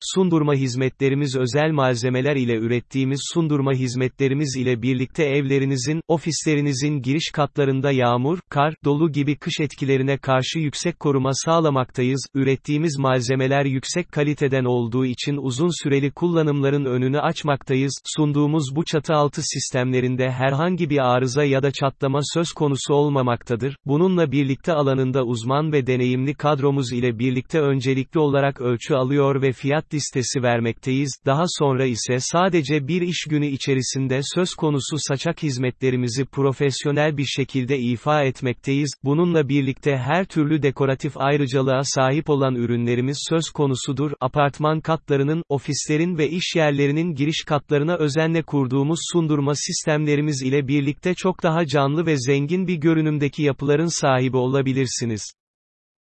Sundurma hizmetlerimiz özel malzemeler ile ürettiğimiz sundurma hizmetlerimiz ile birlikte evlerinizin, ofislerinizin giriş katlarında yağmur, kar, dolu gibi kış etkilerine karşı yüksek koruma sağlamaktayız. Ürettiğimiz malzemeler yüksek kaliteden olduğu için uzun süreli kullanımların önünü açmaktayız. Sunduğumuz bu çatı altı sistemlerinde herhangi bir arıza ya da çatlama söz konusu olmamaktadır. Bununla birlikte alanında uzman ve deneyimli kadromuz ile birlikte öncelikli olarak ölçü alıyor ve fiyat listesi vermekteyiz, daha sonra ise sadece bir iş günü içerisinde söz konusu saçak hizmetlerimizi profesyonel bir şekilde ifa etmekteyiz, bununla birlikte her türlü dekoratif ayrıcalığa sahip olan ürünlerimiz söz konusudur, apartman katlarının, ofislerin ve iş yerlerinin giriş katlarına özenle kurduğumuz sundurma sistemlerimiz ile birlikte çok daha canlı ve zengin bir görünümdeki yapıların sahibi olabilirsiniz.